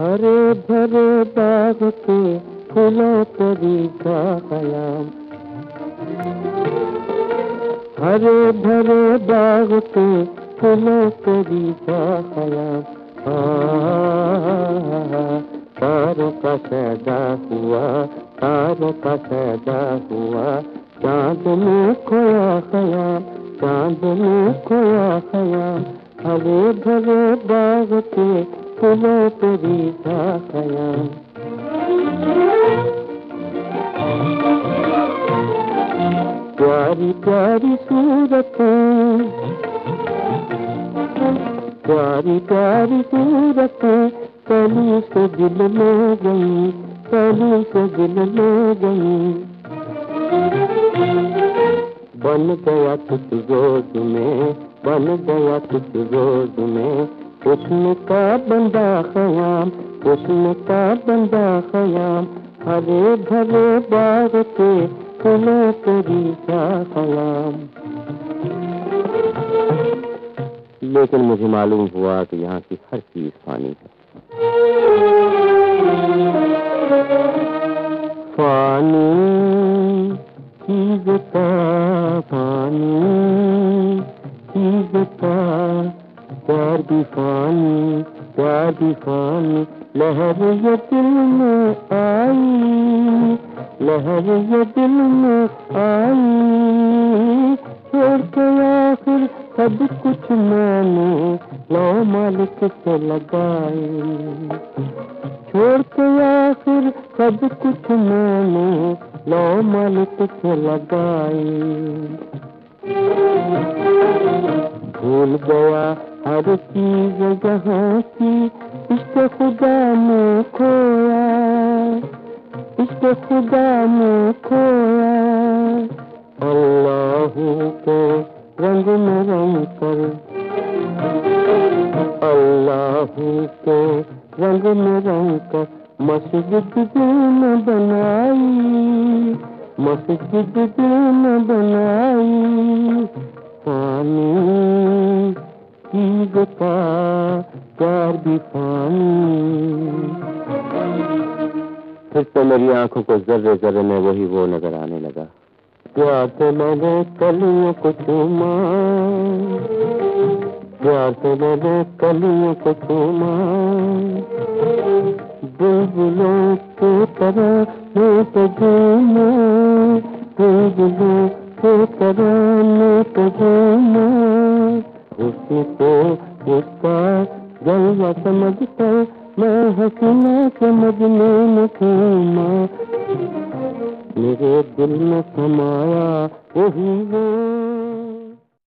हरे भरे बाग के फूलों परी का कलाम। हरे भरे बाग के फूलों परी का कलाम। तारों का सैदा हुआ, तारों का सैदा हुआ। चाँद में खोया खयाम चाँद में खोया खयाम हरे भरे बाग के फूलों परी का प्यारी प्यारी सूरतें, प्यारी प्यारी सूरतें कली से दिल ले गई कली से दिल ले गई। बन गया कुछ रोज में, बन गया कुछ रोज में हुस्न का बंदा खयाम हुस्न का बंदा खयाम। हरे भरे बाग के फूलों तेरी का खयाम। लेकिन मुझे मालूम हुआ कि यहाँ की हर चीज़ फानी है। फानी चीज़ का फानी चीज़ का प्यार भी फानी प्यार भी लहर ये दिल में आई। लहर ये दिल में आई। छोड़ के आखिर सब कुछ मैंने लो मालिक से लगाए। छोड़ के आखिर सब कुछ मैंने लो मालिक से लगाए। भूल गया हर चीज़ जहाँ की इश्क खुदा में खोया इश्क खुदा में खोया। अल्लाह के रंग में रंग कर। अल्लाह के रंग में रंग कर। मस्जिद दिन बनाई, मस्जिद दिन बनाई। प्यार भी फिर तो मेरी आँखों को जर्रे जर्रे में वही वो नज़र आने लगा। प्यार से मैंने कलियों को चूमा प्यार से मैंने कलियों को चूमा बुलबुलों की तरह मैं तो झूमा बुलबुलों की तरह मैं तो झूमा उसी को उसका जलवा समझता मैं हसीना समझने में घूमा मेरे दिल में समाया वही वो